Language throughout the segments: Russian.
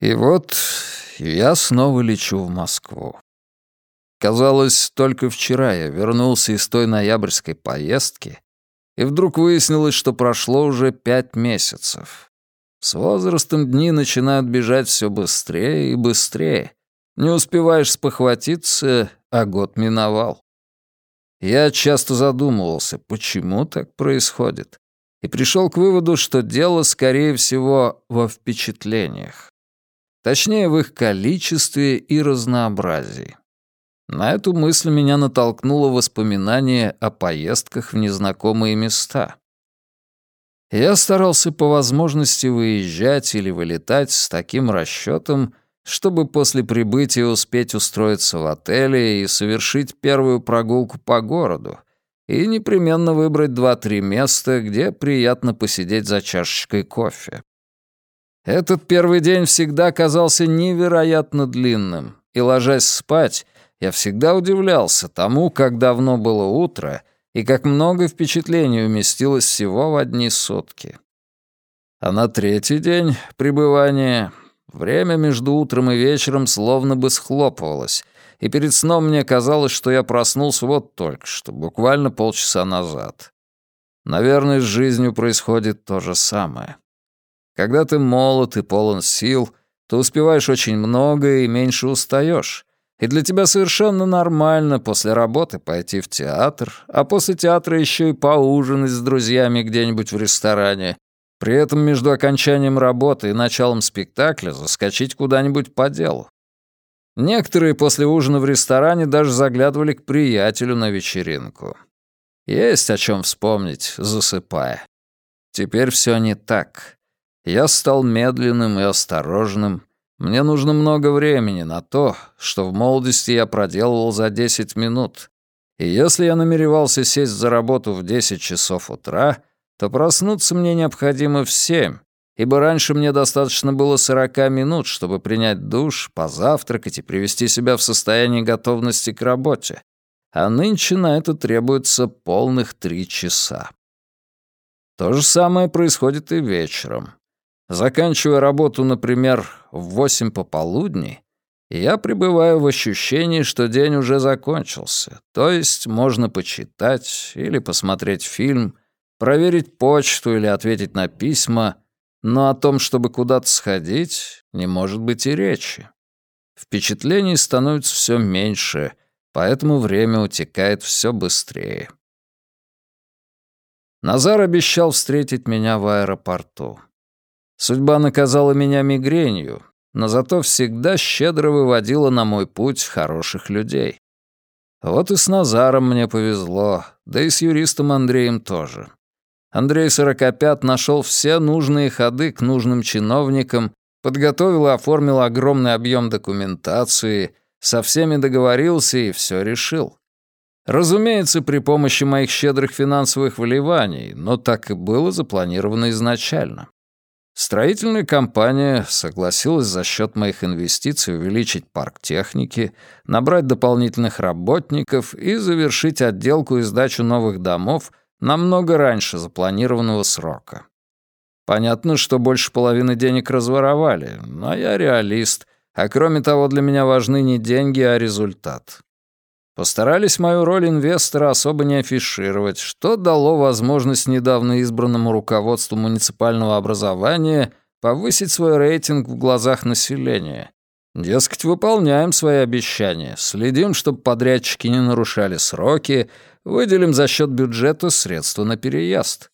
И вот я снова лечу в Москву. Казалось, только вчера я вернулся из той ноябрьской поездки, и вдруг выяснилось, что прошло уже пять месяцев. С возрастом дни начинают бежать все быстрее и быстрее. Не успеваешь спохватиться, а год миновал. Я часто задумывался, почему так происходит, и пришел к выводу, что дело, скорее всего, во впечатлениях. Точнее, в их количестве и разнообразии. На эту мысль меня натолкнуло воспоминание о поездках в незнакомые места. Я старался по возможности выезжать или вылетать с таким расчетом, чтобы после прибытия успеть устроиться в отеле и совершить первую прогулку по городу, и непременно выбрать два-три места, где приятно посидеть за чашечкой кофе. Этот первый день всегда казался невероятно длинным, и, ложась спать, я всегда удивлялся тому, как давно было утро и как много впечатлений уместилось всего в одни сутки. А на третий день пребывания время между утром и вечером словно бы схлопывалось, и перед сном мне казалось, что я проснулся вот только что, буквально полчаса назад. Наверное, с жизнью происходит то же самое. Когда ты молод и полон сил, то успеваешь очень много и меньше устаешь, и для тебя совершенно нормально после работы пойти в театр, а после театра еще и поужинать с друзьями где-нибудь в ресторане. При этом между окончанием работы и началом спектакля заскочить куда-нибудь по делу. Некоторые после ужина в ресторане даже заглядывали к приятелю на вечеринку. Есть о чем вспомнить, засыпая. Теперь все не так. Я стал медленным и осторожным, мне нужно много времени на то, что в молодости я проделывал за 10 минут. И если я намеревался сесть за работу в 10 часов утра, то проснуться мне необходимо в 7, ибо раньше мне достаточно было 40 минут, чтобы принять душ, позавтракать и привести себя в состояние готовности к работе. А нынче на это требуется полных 3 часа. То же самое происходит и вечером. Заканчивая работу, например, в восемь пополудни, я пребываю в ощущении, что день уже закончился, то есть можно почитать или посмотреть фильм, проверить почту или ответить на письма, но о том, чтобы куда-то сходить, не может быть и речи. Впечатлений становится все меньше, поэтому время утекает все быстрее. Назар обещал встретить меня в аэропорту. Судьба наказала меня мигренью, но зато всегда щедро выводила на мой путь хороших людей. Вот и с Назаром мне повезло, да и с юристом Андреем тоже. Андрей Сорокопят нашел все нужные ходы к нужным чиновникам, подготовил и оформил огромный объем документации, со всеми договорился и все решил. Разумеется, при помощи моих щедрых финансовых вливаний, но так и было запланировано изначально. Строительная компания согласилась за счет моих инвестиций увеличить парк техники, набрать дополнительных работников и завершить отделку и сдачу новых домов намного раньше запланированного срока. Понятно, что больше половины денег разворовали, но я реалист, а кроме того для меня важны не деньги, а результат. Постарались мою роль инвестора особо не афишировать, что дало возможность недавно избранному руководству муниципального образования повысить свой рейтинг в глазах населения. Дескать, выполняем свои обещания, следим, чтобы подрядчики не нарушали сроки, выделим за счет бюджета средства на переезд.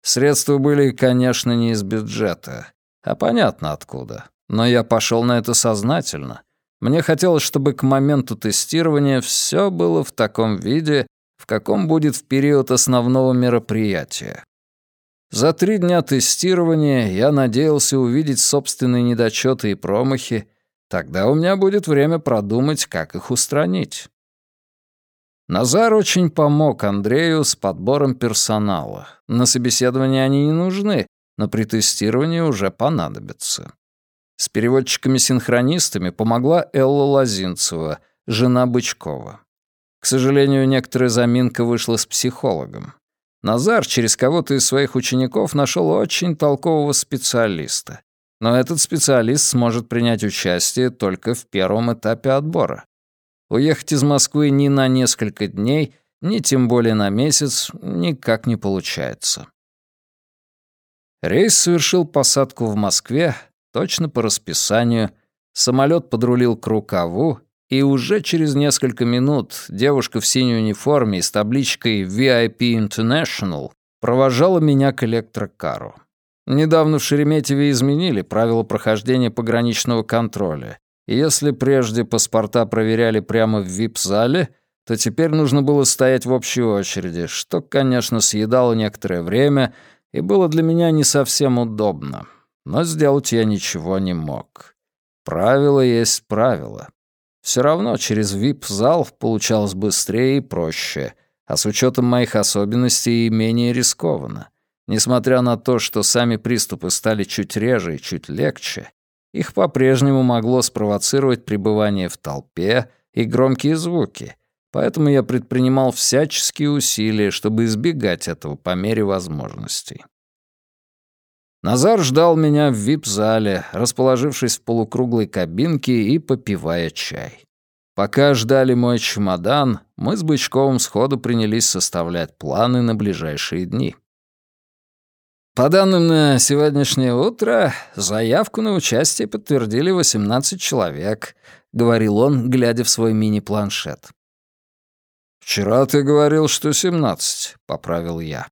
Средства были, конечно, не из бюджета, а понятно откуда. Но я пошел на это сознательно — мне хотелось, чтобы к моменту тестирования все было в таком виде, в каком будет в период основного мероприятия. За три дня тестирования я надеялся увидеть собственные недочеты и промахи, тогда у меня будет время продумать, как их устранить. Назар очень помог Андрею с подбором персонала. На собеседование они не нужны, но при тестировании уже понадобятся. С переводчиками-синхронистами помогла Элла Лозинцева, жена Бычкова. К сожалению, некоторая заминка вышла с психологом. Назар через кого-то из своих учеников нашел очень толкового специалиста. но этот специалист сможет принять участие только в первом этапе отбора. Уехать из Москвы ни на несколько дней, ни тем более на месяц никак не получается. Рейс совершил посадку в Москве точно по расписанию, самолет подрулил к рукаву, и уже через несколько минут девушка в синей униформе и с табличкой VIP International провожала меня к электрокару. Недавно в Шереметьеве изменили правила прохождения пограничного контроля, и если прежде паспорта проверяли прямо в вип-зале, то теперь нужно было стоять в общей очереди, что, конечно, съедало некоторое время и было для меня не совсем удобно. Но сделать я ничего не мог. Правило есть правило. Все равно через вип-зал получалось быстрее и проще, а с учетом моих особенностей и менее рискованно. Несмотря на то, что сами приступы стали чуть реже и чуть легче, их по-прежнему могло спровоцировать пребывание в толпе и громкие звуки, поэтому я предпринимал всяческие усилия, чтобы избегать этого по мере возможностей. Назар ждал меня в вип-зале, расположившись в полукруглой кабинке и попивая чай. Пока ждали мой чемодан, мы с Бычковым сходу принялись составлять планы на ближайшие дни. По данным на сегодняшнее утро, заявку на участие подтвердили 18 человек, говорил он, глядя в свой мини-планшет. «Вчера ты говорил, что 17», — поправил я.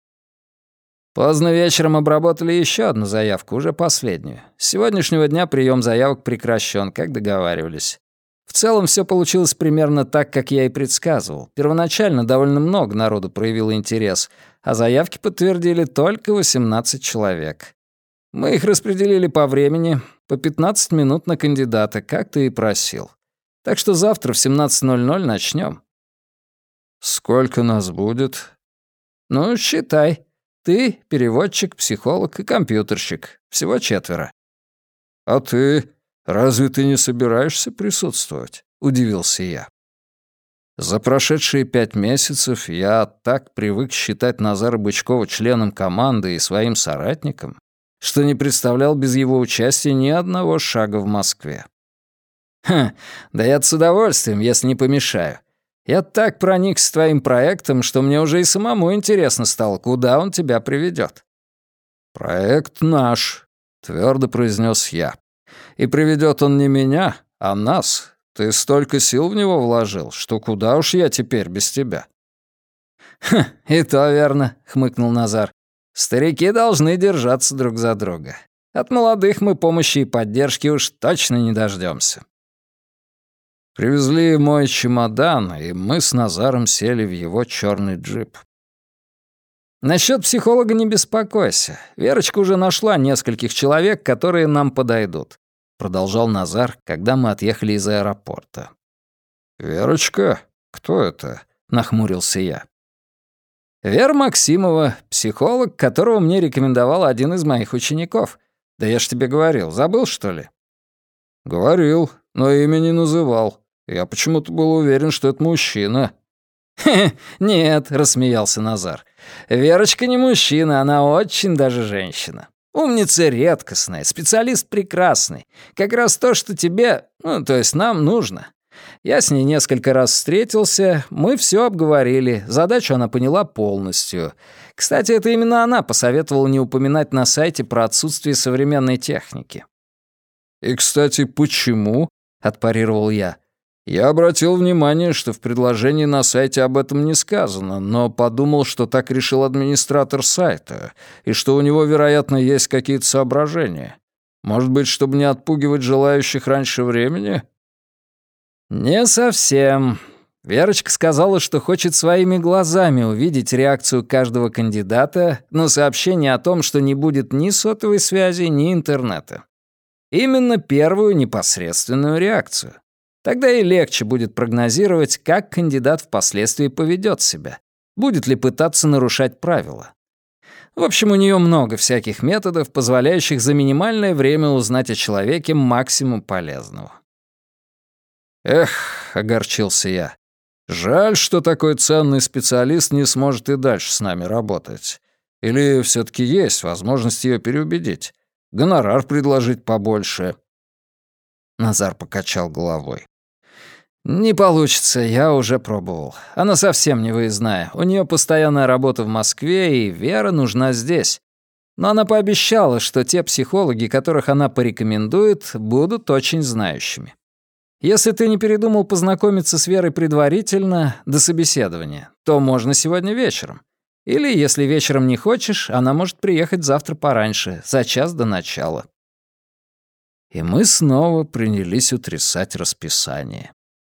Поздно вечером обработали еще одну заявку, уже последнюю. С сегодняшнего дня прием заявок прекращен, как договаривались. В целом все получилось примерно так, как я и предсказывал. Первоначально довольно много народу проявило интерес, а заявки подтвердили только 18 человек. Мы их распределили по времени, по 15 минут на кандидата, как ты и просил. Так что завтра в 17.00 начнем. «Сколько нас будет?» «Ну, считай. Ты, переводчик, психолог и компьютерщик. Всего четверо». «А ты? Разве ты не собираешься присутствовать?» — удивился я. За прошедшие пять месяцев я так привык считать Назара Бычкова членом команды и своим соратником, что не представлял без его участия ни одного шага в Москве. «Ха, да я с удовольствием, если не помешаю. Я так проникся твоим проектом, что мне уже и самому интересно стало, куда он тебя приведет. «Проект наш», — твердо произнес я. «И приведет он не меня, а нас. Ты столько сил в него вложил, что куда уж я теперь без тебя?» «Хм, и то верно», — хмыкнул Назар. «Старики должны держаться друг за друга. От молодых мы помощи и поддержки уж точно не дождемся. Привезли мой чемодан, и мы с Назаром сели в его черный джип. Насчет психолога не беспокойся. Верочка уже нашла нескольких человек, которые нам подойдут. Продолжал Назар, когда мы отъехали из аэропорта. «Верочка? Кто это?» — нахмурился я. «Вера Максимова, психолог, которого мне рекомендовал один из моих учеников. Да я ж тебе говорил, забыл, что ли?» «Говорил, но имя не называл. Я почему-то был уверен, что это мужчина». «Хе, нет», — рассмеялся Назар. «Верочка не мужчина, она очень даже женщина. Умница редкостная, специалист прекрасный. Как раз то, что тебе, ну, то есть нам нужно. Я с ней несколько раз встретился, мы все обговорили, задачу она поняла полностью. Кстати, это именно она посоветовала не упоминать на сайте про отсутствие современной техники». «И, кстати, почему?» — отпарировал я. Я обратил внимание, что в предложении на сайте об этом не сказано, но подумал, что так решил администратор сайта, и что у него, вероятно, есть какие-то соображения. Может быть, чтобы не отпугивать желающих раньше времени? Не совсем. Верочка сказала, что хочет своими глазами увидеть реакцию каждого кандидата на сообщение о том, что не будет ни сотовой связи, ни интернета. Именно первую непосредственную реакцию. Тогда и легче будет прогнозировать, как кандидат впоследствии поведет себя. Будет ли пытаться нарушать правила. В общем, у нее много всяких методов, позволяющих за минимальное время узнать о человеке максимум полезного. «Эх», — огорчился я, — «жаль, что такой ценный специалист не сможет и дальше с нами работать. Или все таки есть возможность ее переубедить? Гонорар предложить побольше». Назар покачал головой. «Не получится, я уже пробовал. Она совсем не выездная. У нее постоянная работа в Москве, и Вера нужна здесь. Но она пообещала, что те психологи, которых она порекомендует, будут очень знающими. Если ты не передумал познакомиться с Верой предварительно, до собеседования, то можно сегодня вечером. Или, если вечером не хочешь, она может приехать завтра пораньше, за час до начала». И мы снова принялись утрясать расписание.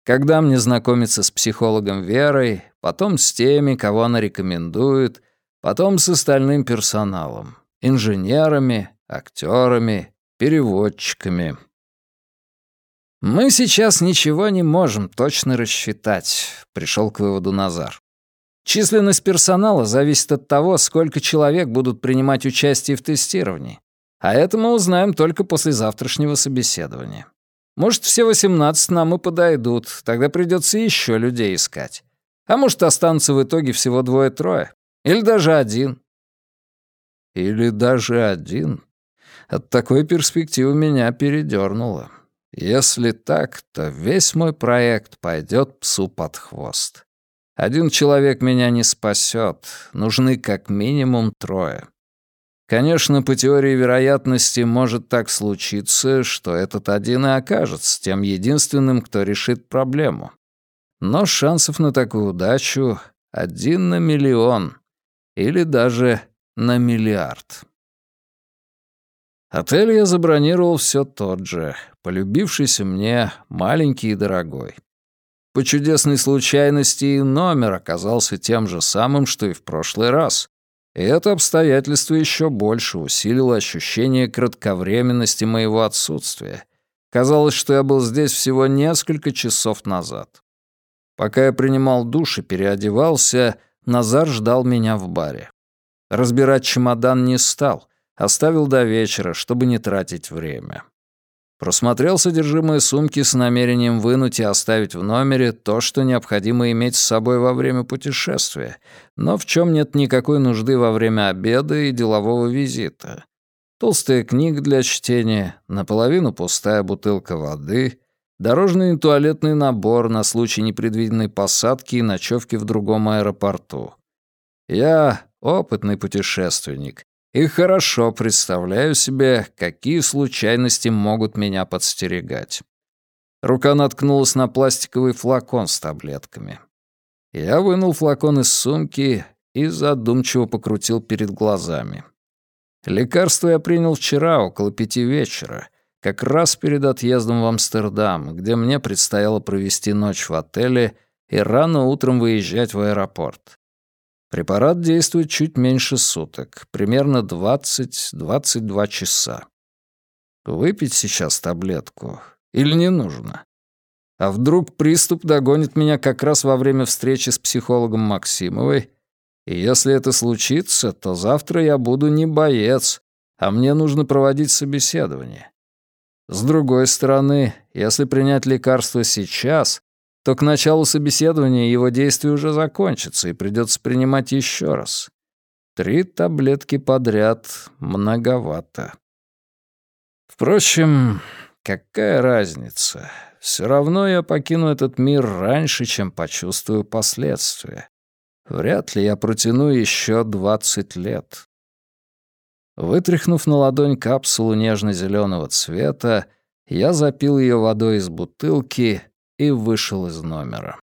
Когда мне знакомиться с психологом Верой, потом с теми, кого она рекомендует, потом с остальным персоналом, инженерами, актерами, переводчиками. «Мы сейчас ничего не можем точно рассчитать», — пришел к выводу Назар. «Численность персонала зависит от того, сколько человек будут принимать участие в тестировании. А это мы узнаем только после завтрашнего собеседования. Может, все 18 нам и подойдут, тогда придется еще людей искать. А может, останутся в итоге всего двое-трое. Или даже один. Или даже один. От такой перспективы меня передернуло. Если так, то весь мой проект пойдет псу под хвост. Один человек меня не спасет, нужны как минимум трое. Конечно, по теории вероятности может так случиться, что этот один и окажется тем единственным, кто решит проблему. Но шансов на такую удачу один на миллион или даже на миллиард. Отель я забронировал все тот же, полюбившийся мне, маленький и дорогой. По чудесной случайности номер оказался тем же самым, что и в прошлый раз. Это обстоятельство еще больше усилило ощущение кратковременности моего отсутствия. Казалось, что я был здесь всего несколько часов назад. Пока я принимал душ и переодевался, Назар ждал меня в баре. Разбирать чемодан не стал, оставил до вечера, чтобы не тратить время. Просмотрел содержимое сумки с намерением вынуть и оставить в номере то, что необходимо иметь с собой во время путешествия, но в чем нет никакой нужды во время обеда и делового визита. Толстая книга для чтения, наполовину пустая бутылка воды, дорожный и туалетный набор на случай непредвиденной посадки и ночевки в другом аэропорту. Я опытный путешественник, и хорошо представляю себе, какие случайности могут меня подстерегать. Рука наткнулась на пластиковый флакон с таблетками. Я вынул флакон из сумки и задумчиво покрутил перед глазами. Лекарство я принял вчера, около пяти вечера, как раз перед отъездом в Амстердам, где мне предстояло провести ночь в отеле и рано утром выезжать в аэропорт. Препарат действует чуть меньше суток, примерно 20-22 часа. Выпить сейчас таблетку или не нужно? А вдруг приступ догонит меня как раз во время встречи с психологом Максимовой, и если это случится, то завтра я буду не боец, а мне нужно проводить собеседование. С другой стороны, если принять лекарство сейчас, то к началу собеседования его действие уже закончится и придется принимать еще раз. Три таблетки подряд многовато. Впрочем, какая разница? Все равно я покину этот мир раньше, чем почувствую последствия. Вряд ли я протяну еще двадцать лет. Вытряхнув на ладонь капсулу нежно-зеленого цвета, я запил ее водой из бутылки и вышел из номера.